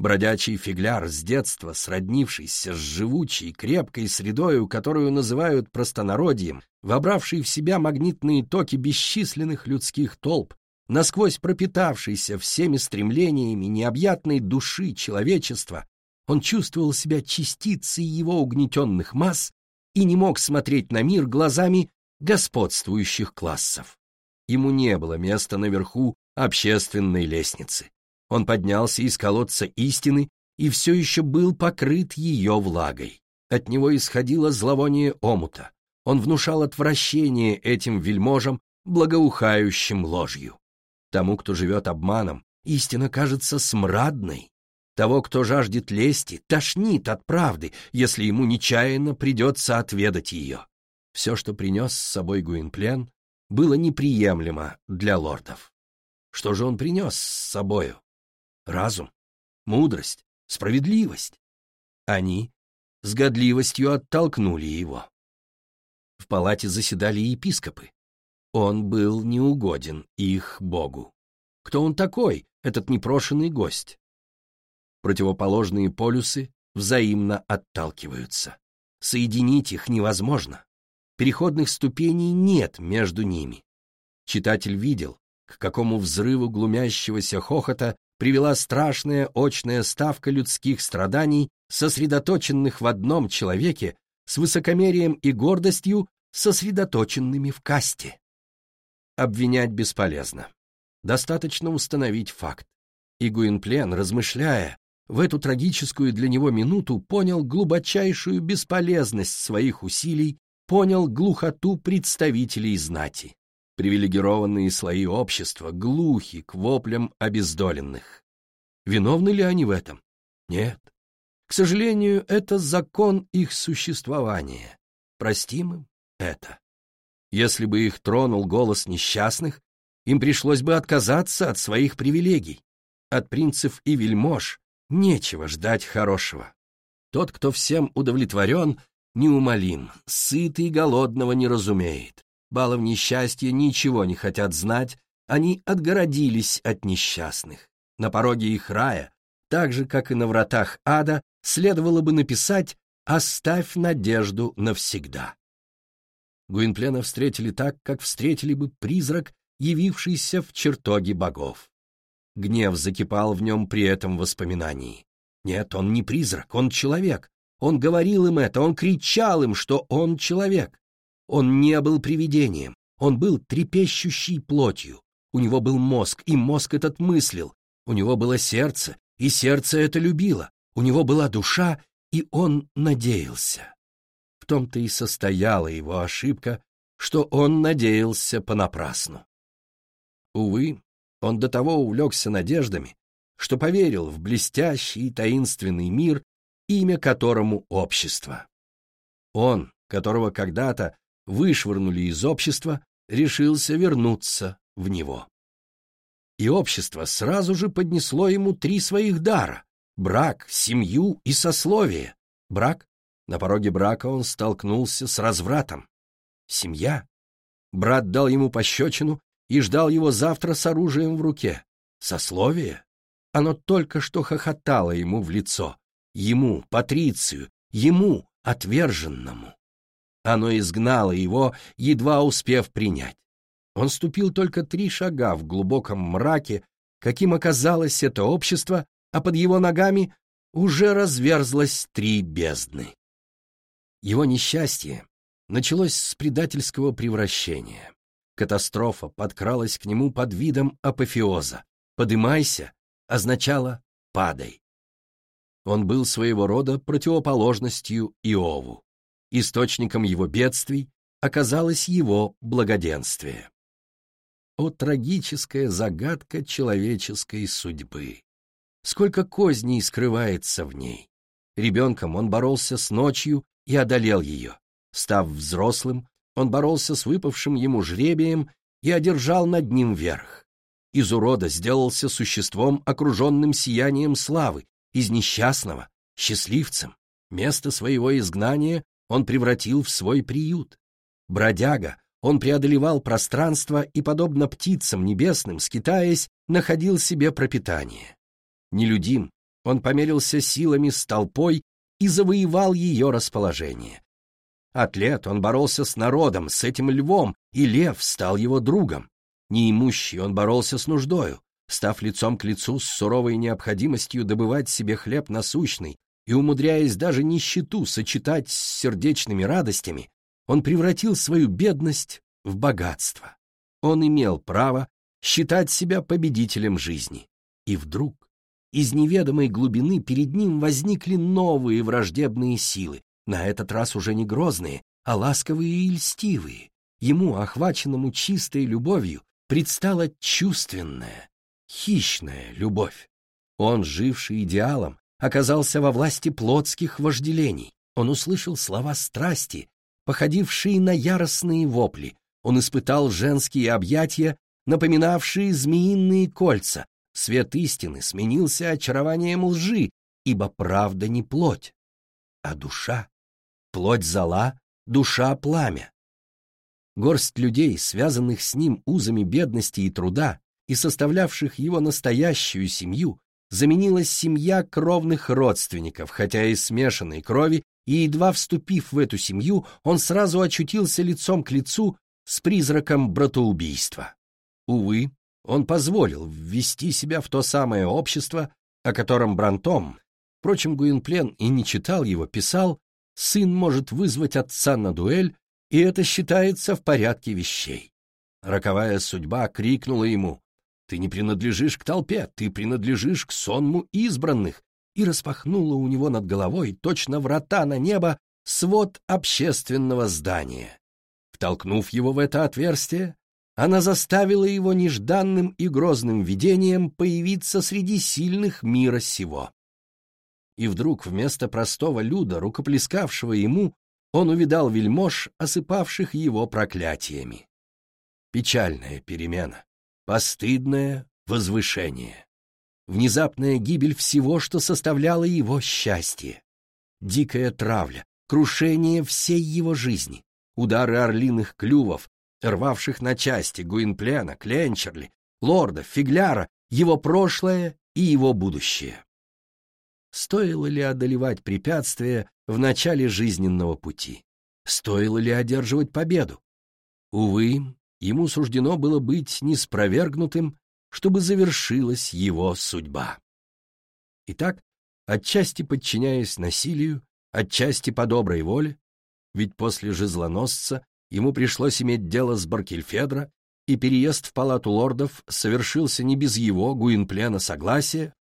Бродячий фигляр с детства, сроднившийся с живучей, крепкой средою, которую называют простонародьем, вобравший в себя магнитные токи бесчисленных людских толп, насквозь пропитавшийся всеми стремлениями необъятной души человечества, он чувствовал себя частицей его угнетенных масс и не мог смотреть на мир глазами господствующих классов. Ему не было места наверху общественной лестницы. Он поднялся из колодца истины и все еще был покрыт ее влагой. От него исходило зловоние омута. Он внушал отвращение этим вельможам, благоухающим ложью. Тому, кто живет обманом, истина кажется смрадной. Того, кто жаждет лести, тошнит от правды, если ему нечаянно придется отведать ее. Все, что принес с собой Гуинплен, было неприемлемо для лордов. Что же он принес с собою? Разум, мудрость, справедливость. Они с годливостью оттолкнули его. В палате заседали епископы. Он был неугоден их богу. Кто он такой, этот непрошенный гость? Противоположные полюсы взаимно отталкиваются. Соединить их невозможно. Переходных ступеней нет между ними. Читатель видел, к какому взрыву глумящегося хохота привела страшная очная ставка людских страданий, сосредоточенных в одном человеке, с высокомерием и гордостью, сосредоточенными в касте. Обвинять бесполезно. Достаточно установить факт. И Гуинплен, размышляя, в эту трагическую для него минуту понял глубочайшую бесполезность своих усилий, понял глухоту представителей знати. Привилегированные слои общества глухи к воплям обездоленных. Виновны ли они в этом? Нет. К сожалению, это закон их существования. Простим им это. Если бы их тронул голос несчастных, им пришлось бы отказаться от своих привилегий. От принцев и вельмож нечего ждать хорошего. Тот, кто всем удовлетворен, неумолим, сытый голодного не разумеет. Балов несчастья ничего не хотят знать, они отгородились от несчастных. На пороге их рая, так же, как и на вратах ада, следовало бы написать «Оставь надежду навсегда». Гуинплена встретили так, как встретили бы призрак, явившийся в чертоге богов. Гнев закипал в нем при этом воспоминании. Нет, он не призрак, он человек. Он говорил им это, он кричал им, что он человек. Он не был привидением, он был трепещущей плотью. У него был мозг, и мозг этот мыслил. У него было сердце, и сердце это любило. У него была душа, и он надеялся том-то и состояла его ошибка, что он надеялся понапрасну. Увы, он до того увлекся надеждами, что поверил в блестящий и таинственный мир, имя которому общество. Он, которого когда-то вышвырнули из общества, решился вернуться в него. И общество сразу же поднесло ему три своих дара — брак, семью и сословие. Брак на пороге брака он столкнулся с развратом. Семья. Брат дал ему пощечину и ждал его завтра с оружием в руке. Сословие. Оно только что хохотало ему в лицо. Ему, Патрицию, ему, отверженному. Оно изгнало его, едва успев принять. Он ступил только три шага в глубоком мраке, каким оказалось это общество, а под его ногами уже разверзлось три бездны. Его несчастье началось с предательского превращения. Катастрофа подкралась к нему под видом апофеоза. «Подымайся» означало «падай». Он был своего рода противоположностью Иову. Источником его бедствий оказалось его благоденствие. О, трагическая загадка человеческой судьбы! Сколько козней скрывается в ней! Ребенком он боролся с ночью и одолел ее. Став взрослым, он боролся с выпавшим ему жребием и одержал над ним верх. Из урода сделался существом, окруженным сиянием славы, из несчастного — счастливцем. Место своего изгнания он превратил в свой приют. Бродяга, он преодолевал пространство и, подобно птицам небесным, скитаясь, находил себе пропитание. Нелюдим, он померился силами с толпой и завоевал ее расположение. Атлет, он боролся с народом, с этим львом, и лев стал его другом. Неимущий, он боролся с нуждою, став лицом к лицу с суровой необходимостью добывать себе хлеб насущный и умудряясь даже нищету сочетать с сердечными радостями, он превратил свою бедность в богатство. Он имел право считать себя победителем жизни. И вдруг из неведомой глубины перед ним возникли новые враждебные силы, на этот раз уже не грозные, а ласковые и льстивые. Ему, охваченному чистой любовью, предстала чувственная, хищная любовь. Он, живший идеалом, оказался во власти плотских вожделений. Он услышал слова страсти, походившие на яростные вопли. Он испытал женские объятия, напоминавшие змеиные кольца, Свет истины сменился очарованием лжи, ибо правда не плоть, а душа. Плоть зола, душа пламя. Горсть людей, связанных с ним узами бедности и труда, и составлявших его настоящую семью, заменилась семья кровных родственников, хотя и смешанной крови, и, едва вступив в эту семью, он сразу очутился лицом к лицу с призраком братоубийства. Увы, он позволил ввести себя в то самое общество, о котором Брантом, впрочем, Гуинплен и не читал его, писал, сын может вызвать отца на дуэль, и это считается в порядке вещей. Роковая судьба крикнула ему, «Ты не принадлежишь к толпе, ты принадлежишь к сонму избранных», и распахнула у него над головой, точно врата на небо, свод общественного здания. Втолкнув его в это отверстие, она заставила его нежданным и грозным видением появиться среди сильных мира сего. И вдруг вместо простого люда, рукоплескавшего ему, он увидал вельмож, осыпавших его проклятиями. Печальная перемена, постыдное возвышение, внезапная гибель всего, что составляло его счастье, дикая травля, крушение всей его жизни, удары орлиных клювов, рвавших на части Гуинплена, Кленчерли, лорда, Фигляра, его прошлое и его будущее. Стоило ли одолевать препятствия в начале жизненного пути? Стоило ли одерживать победу? Увы, ему суждено было быть неспровергнутым, чтобы завершилась его судьба. Итак, отчасти подчиняясь насилию, отчасти по доброй воле, ведь после жезлоносца ему пришлось иметь дело с Баркельфедро, и переезд в палату лордов совершился не без его, Гуинплена, согласия,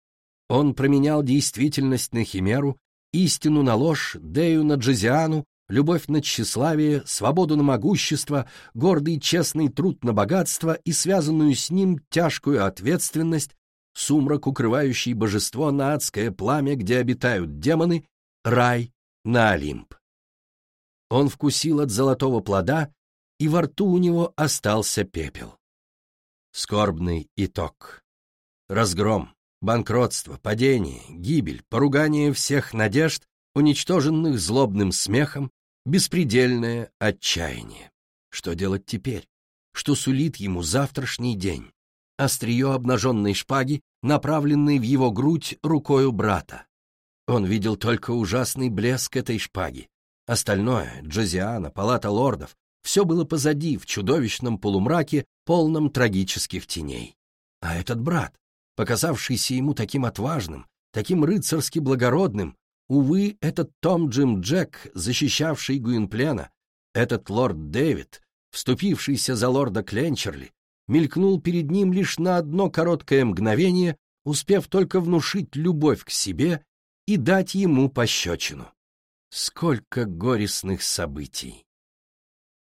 он променял действительность на химеру, истину на ложь, Дею на Джезиану, любовь на тщеславие, свободу на могущество, гордый честный труд на богатство и связанную с ним тяжкую ответственность, сумрак, укрывающий божество на адское пламя, где обитают демоны, рай на Олимп. Он вкусил от золотого плода, и во рту у него остался пепел. Скорбный итог. Разгром, банкротство, падение, гибель, поругание всех надежд, уничтоженных злобным смехом, беспредельное отчаяние. Что делать теперь? Что сулит ему завтрашний день? Острие обнаженной шпаги, направленной в его грудь рукою брата. Он видел только ужасный блеск этой шпаги, Остальное — Джозиана, палата лордов — все было позади, в чудовищном полумраке, полном трагических теней. А этот брат, показавшийся ему таким отважным, таким рыцарски благородным, увы, этот Том Джим Джек, защищавший Гуинплена, этот лорд Дэвид, вступившийся за лорда Кленчерли, мелькнул перед ним лишь на одно короткое мгновение, успев только внушить любовь к себе и дать ему пощечину. Сколько горестных событий!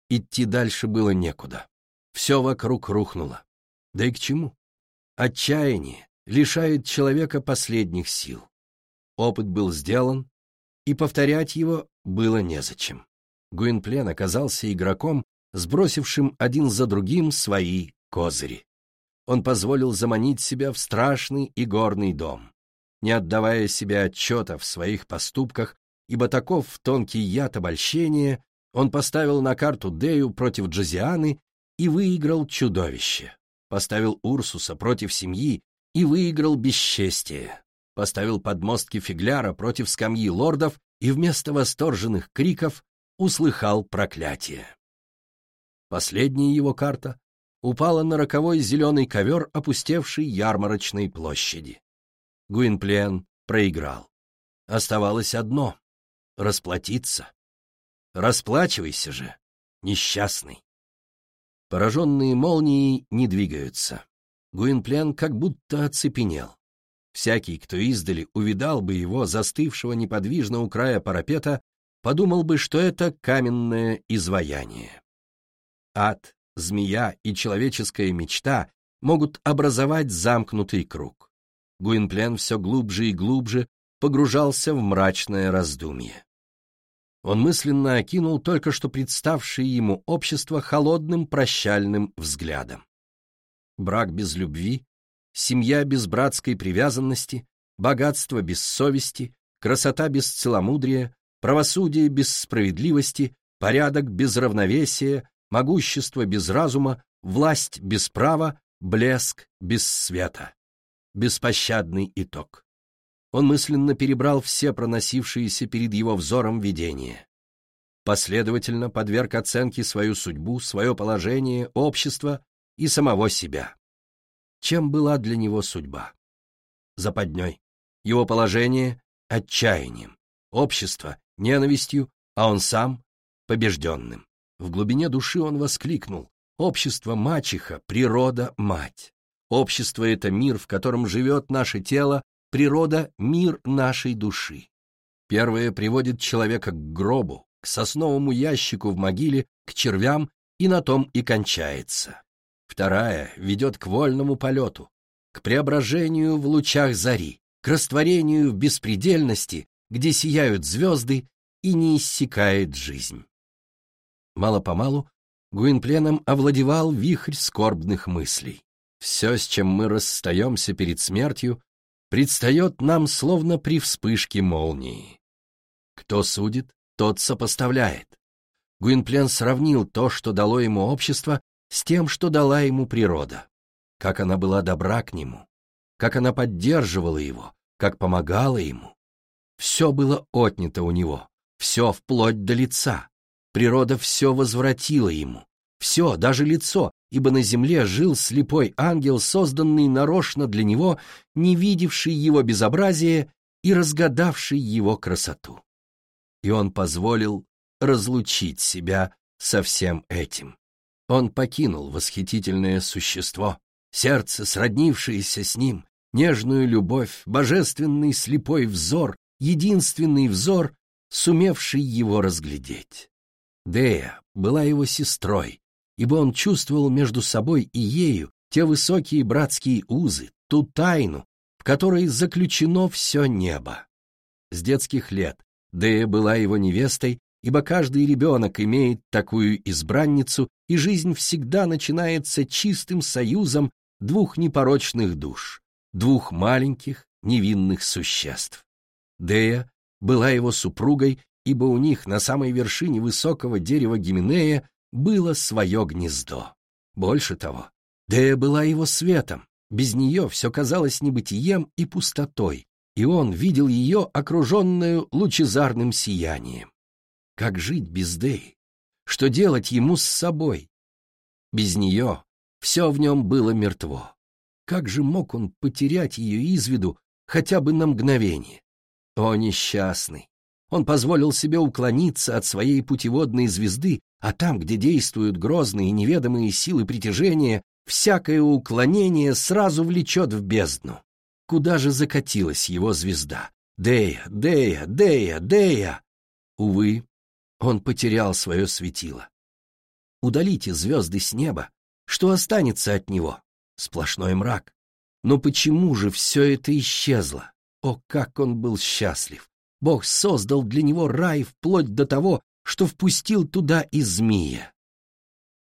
Идти дальше было некуда. Все вокруг рухнуло. Да и к чему? Отчаяние лишает человека последних сил. Опыт был сделан, и повторять его было незачем. Гуинплен оказался игроком, сбросившим один за другим свои козыри. Он позволил заманить себя в страшный и горный дом. Не отдавая себе отчета в своих поступках, ибо таков тонкий яд обольщения, он поставил на карту Дею против Джозианы и выиграл чудовище. Поставил Урсуса против семьи и выиграл бесчестие. Поставил подмостки фигляра против скамьи лордов и вместо восторженных криков услыхал проклятие. Последняя его карта упала на роковой зеленый ковер, опустевший ярмарочной площади. Гуинплен проиграл. Оставалось одно — расплатиться. Расплачивайся же, несчастный. Пораженные молнией не двигаются. Гуинплен как будто оцепенел. Всякий, кто издали увидал бы его, застывшего неподвижно у края парапета, подумал бы, что это каменное изваяние. Ад, змея и человеческая мечта могут образовать замкнутый круг. Гуинплен все глубже и глубже погружался в мрачное раздумье. Он мысленно окинул только что представшее ему общество холодным прощальным взглядом. Брак без любви, семья без братской привязанности, богатство без совести, красота без целомудрия, правосудие без справедливости, порядок без равновесия, могущество без разума, власть без права, блеск без света. Беспощадный итог он мысленно перебрал все проносившиеся перед его взором видения. Последовательно подверг оценке свою судьбу, свое положение, общество и самого себя. Чем была для него судьба? Западней. Его положение — отчаянием, общество — ненавистью, а он сам — побежденным. В глубине души он воскликнул «Общество мачеха, природа мать». Общество — это мир, в котором живет наше тело, природа — мир нашей души. Первое приводит человека к гробу, к сосновому ящику в могиле, к червям, и на том и кончается. Вторая ведет к вольному полету, к преображению в лучах зари, к растворению в беспредельности, где сияют звезды и не иссякает жизнь. Мало-помалу Гуинпленом овладевал вихрь скорбных мыслей. Все, с чем мы расстаемся перед смертью, предстает нам словно при вспышке молнии. Кто судит, тот сопоставляет. Гуинплен сравнил то, что дало ему общество, с тем, что дала ему природа. Как она была добра к нему, как она поддерживала его, как помогала ему. Все было отнято у него, все вплоть до лица. Природа все возвратила ему, все, даже лицо, ибо на земле жил слепой ангел, созданный нарочно для него, не видевший его безобразие и разгадавший его красоту. И он позволил разлучить себя со всем этим. Он покинул восхитительное существо, сердце, сроднившееся с ним, нежную любовь, божественный слепой взор, единственный взор, сумевший его разглядеть. Дея была его сестрой, ибо он чувствовал между собой и ею те высокие братские узы, ту тайну, в которой заключено все небо. С детских лет Дея была его невестой, ибо каждый ребенок имеет такую избранницу, и жизнь всегда начинается чистым союзом двух непорочных душ, двух маленьких невинных существ. Дея была его супругой, ибо у них на самой вершине высокого дерева Гименея было свое гнездо. Больше того, Дея была его светом, без нее все казалось небытием и пустотой, и он видел ее окруженную лучезарным сиянием. Как жить без Деи? Что делать ему с собой? Без нее все в нем было мертво. Как же мог он потерять ее из виду хотя бы на мгновение? О, несчастный! Он позволил себе уклониться от своей путеводной звезды а там, где действуют грозные неведомые силы притяжения, всякое уклонение сразу влечет в бездну. Куда же закатилась его звезда? Дея, Дея, Дея, Дея! Увы, он потерял свое светило. Удалите звезды с неба, что останется от него? Сплошной мрак. Но почему же все это исчезло? О, как он был счастлив! Бог создал для него рай вплоть до того, что впустил туда и змея.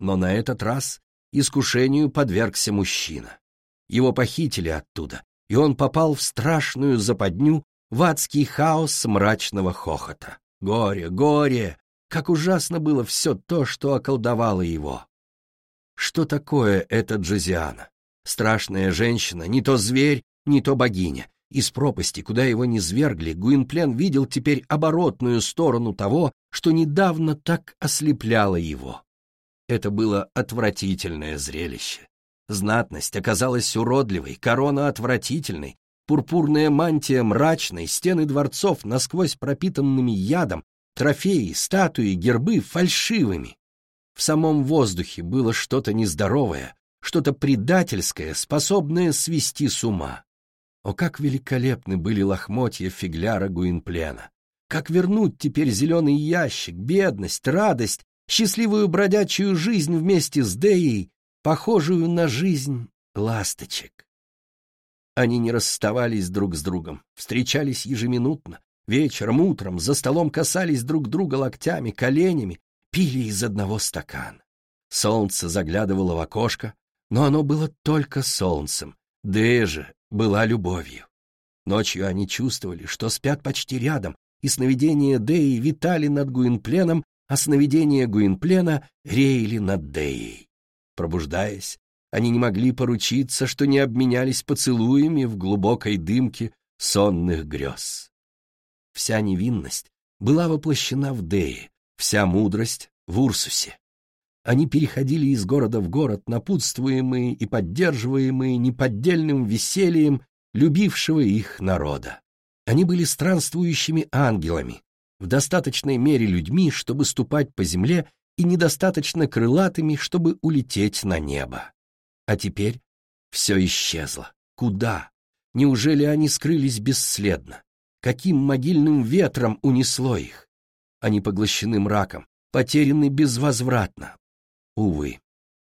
Но на этот раз искушению подвергся мужчина. Его похитили оттуда, и он попал в страшную западню, в адский хаос мрачного хохота. Горе, горе! Как ужасно было все то, что околдовало его. Что такое эта Джозиана? Страшная женщина, не то зверь, не то богиня. Из пропасти, куда его не свергли, Гуинплен видел теперь оборотную сторону того, что недавно так ослепляло его. Это было отвратительное зрелище. Знатность оказалась уродливой, корона отвратительной, пурпурная мантия мрачной, стены дворцов насквозь пропитанными ядом, трофеи, статуи, гербы фальшивыми. В самом воздухе было что-то нездоровое, что-то предательское, способное свести с ума. О, как великолепны были лохмотья фигляра Гуинплена! Как вернуть теперь зеленый ящик, бедность, радость, счастливую бродячую жизнь вместе с Деей, похожую на жизнь ласточек. Они не расставались друг с другом, встречались ежеминутно, вечером, утром, за столом касались друг друга локтями, коленями, пили из одного стакана. Солнце заглядывало в окошко, но оно было только солнцем, Дея же была любовью. Ночью они чувствовали, что спят почти рядом, и сновидения Деи витали над Гуинпленом, а сновидения Гуинплена реяли над Деей. Пробуждаясь, они не могли поручиться, что не обменялись поцелуями в глубокой дымке сонных грез. Вся невинность была воплощена в Дее, вся мудрость — в Урсусе. Они переходили из города в город, напутствуемые и поддерживаемые неподдельным весельем любившего их народа. Они были странствующими ангелами, в достаточной мере людьми, чтобы ступать по земле, и недостаточно крылатыми, чтобы улететь на небо. А теперь все исчезло. Куда? Неужели они скрылись бесследно? Каким могильным ветром унесло их? Они поглощены мраком, потеряны безвозвратно. Увы,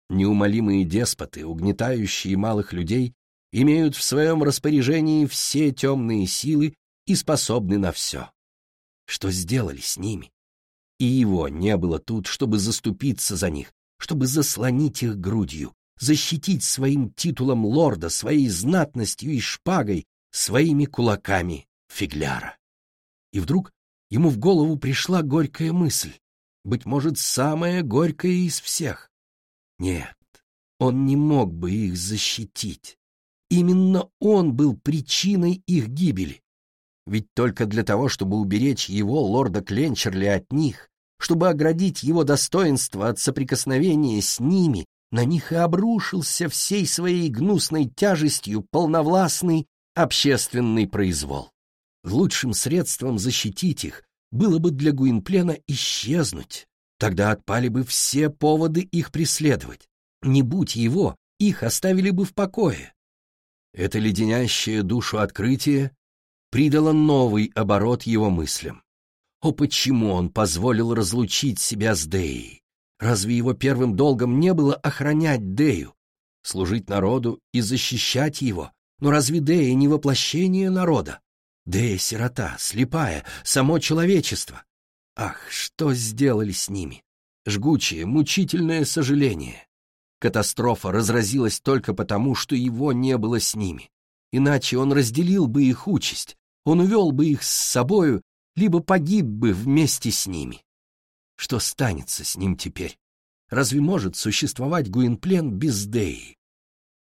неумолимые деспоты, угнетающие малых людей, имеют в своем распоряжении все темные силы и способны на все что сделали с ними. И его не было тут, чтобы заступиться за них, чтобы заслонить их грудью, защитить своим титулом лорда, своей знатностью и шпагой, своими кулаками фигляра. И вдруг ему в голову пришла горькая мысль, быть может, самая горькая из всех. Нет, он не мог бы их защитить. Именно он был причиной их гибели. Ведь только для того, чтобы уберечь его, лорда Кленчерли, от них, чтобы оградить его достоинство от соприкосновения с ними, на них и обрушился всей своей гнусной тяжестью полновластный общественный произвол. Лучшим средством защитить их было бы для Гуинплена исчезнуть. Тогда отпали бы все поводы их преследовать. Не будь его, их оставили бы в покое. Это леденящее душу открытие придало новый оборот его мыслям. О, почему он позволил разлучить себя с Деей? Разве его первым долгом не было охранять Дею, служить народу и защищать его? Но разве Дея не воплощение народа? Дея — сирота, слепая, само человечество. Ах, что сделали с ними? Жгучее, мучительное сожаление. Катастрофа разразилась только потому, что его не было с ними. Иначе он разделил бы их участь, он увел бы их с собою, либо погиб бы вместе с ними. Что станется с ним теперь? Разве может существовать Гуинплен без Деи?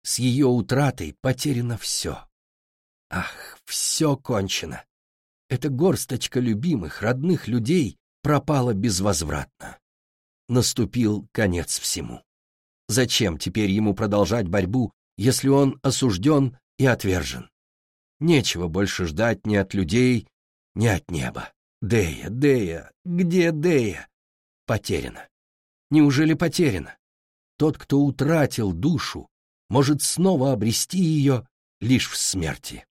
С ее утратой потеряно все. Ах, все кончено. Эта горсточка любимых, родных людей пропала безвозвратно. Наступил конец всему. Зачем теперь ему продолжать борьбу, если он осужден и отвержен? Нечего больше ждать ни от людей, ни от неба. Дея, Дея, где Дея? Потеряна. Неужели потеряна? Тот, кто утратил душу, может снова обрести ее лишь в смерти.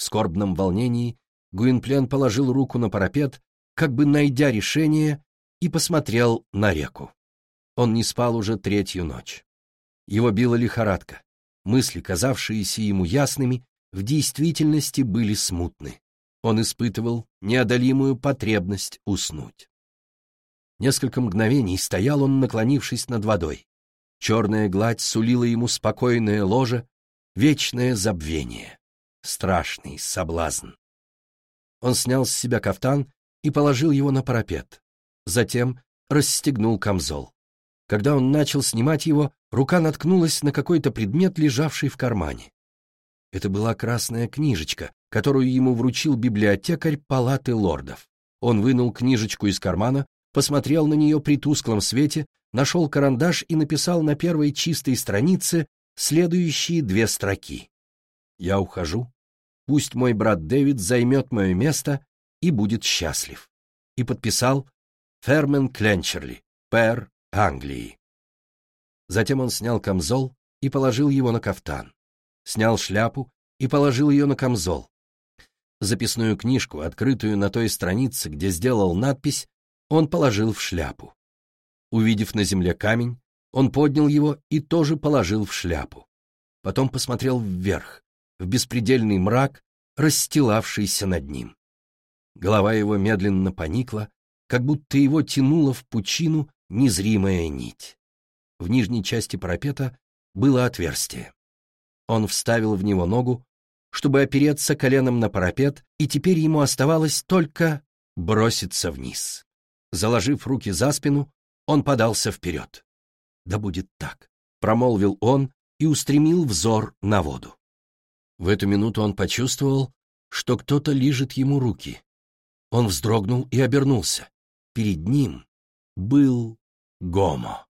В скорбном волнении Гуинплен положил руку на парапет, как бы найдя решение, и посмотрел на реку. Он не спал уже третью ночь. Его била лихорадка. Мысли, казавшиеся ему ясными, в действительности были смутны. Он испытывал неодолимую потребность уснуть. Несколько мгновений стоял он, наклонившись над водой. Черная гладь сулила ему спокойное ложе, вечное забвение, страшный соблазн. Он снял с себя кафтан и положил его на парапет. Затем расстегнул камзол. Когда он начал снимать его, рука наткнулась на какой-то предмет, лежавший в кармане. Это была красная книжечка, которую ему вручил библиотекарь палаты лордов. Он вынул книжечку из кармана, посмотрел на нее при тусклом свете, нашел карандаш и написал на первой чистой странице следующие две строки. «Я ухожу. Пусть мой брат Дэвид займет мое место и будет счастлив». И подписал «Фермен Кленчерли, пэр Англии». Затем он снял камзол и положил его на кафтан снял шляпу и положил ее на камзол. Записную книжку, открытую на той странице, где сделал надпись, он положил в шляпу. Увидев на земле камень, он поднял его и тоже положил в шляпу. Потом посмотрел вверх, в беспредельный мрак, расстилавшийся над ним. Голова его медленно поникла, как будто его тянула в пучину незримая нить. В нижней части парапета было отверстие. Он вставил в него ногу, чтобы опереться коленом на парапет, и теперь ему оставалось только броситься вниз. Заложив руки за спину, он подался вперед. «Да будет так», — промолвил он и устремил взор на воду. В эту минуту он почувствовал, что кто-то лижет ему руки. Он вздрогнул и обернулся. Перед ним был Гомо.